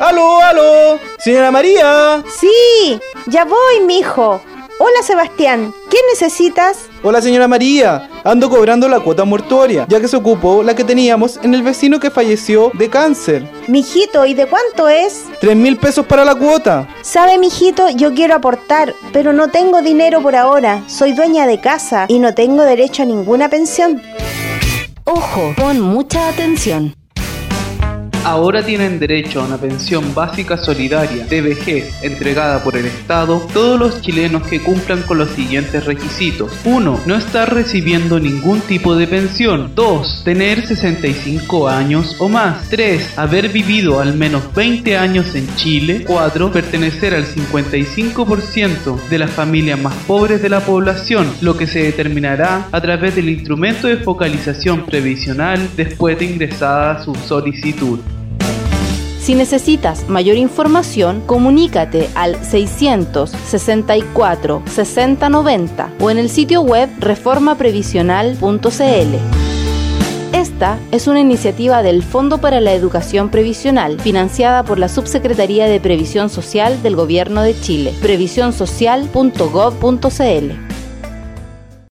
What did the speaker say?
¡Aló, aló! ¡Señora María! Sí, ya voy, mijo. Hola, Sebastián. ¿Qué necesitas? Hola, señora María. Ando cobrando la cuota mortuoria, ya que se ocupó la que teníamos en el vecino que falleció de cáncer. Mijito, ¿y de cuánto es? Tres mil pesos para la cuota. Sabe, mijito, yo quiero aportar, pero no tengo dinero por ahora. Soy dueña de casa y no tengo derecho a ninguna pensión. Ojo, pon mucha atención. Ahora tienen derecho a una pensión básica solidaria de vejez entregada por el Estado todos los chilenos que cumplan con los siguientes requisitos. 1. No estar recibiendo ningún tipo de pensión. 2. Tener 65 años o más. 3. Haber vivido al menos 20 años en Chile. 4. Pertenecer al 55% de las familias más pobres de la población, lo que se determinará a través del instrumento de focalización previsional después de ingresada su solicitud. Si necesitas mayor información, comunícate al 664 6090 o en el sitio web reformaprevisional.cl. Esta es una iniciativa del Fondo para la Educación Previsional, financiada por la Subsecretaría de Previsión Social del Gobierno de Chile, previsionsocial.gov.cl.